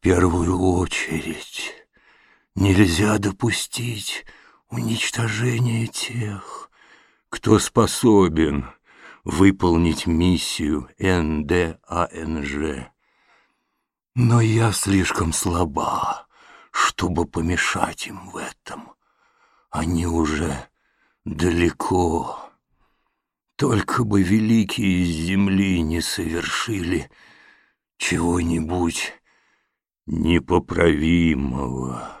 первую очередь нельзя допустить уничтожения тех, кто способен выполнить миссию НДАНЖ. Но я слишком слаба, чтобы помешать им в этом. Они уже далеко. Только бы великие из земли не совершили чего-нибудь непоправимого.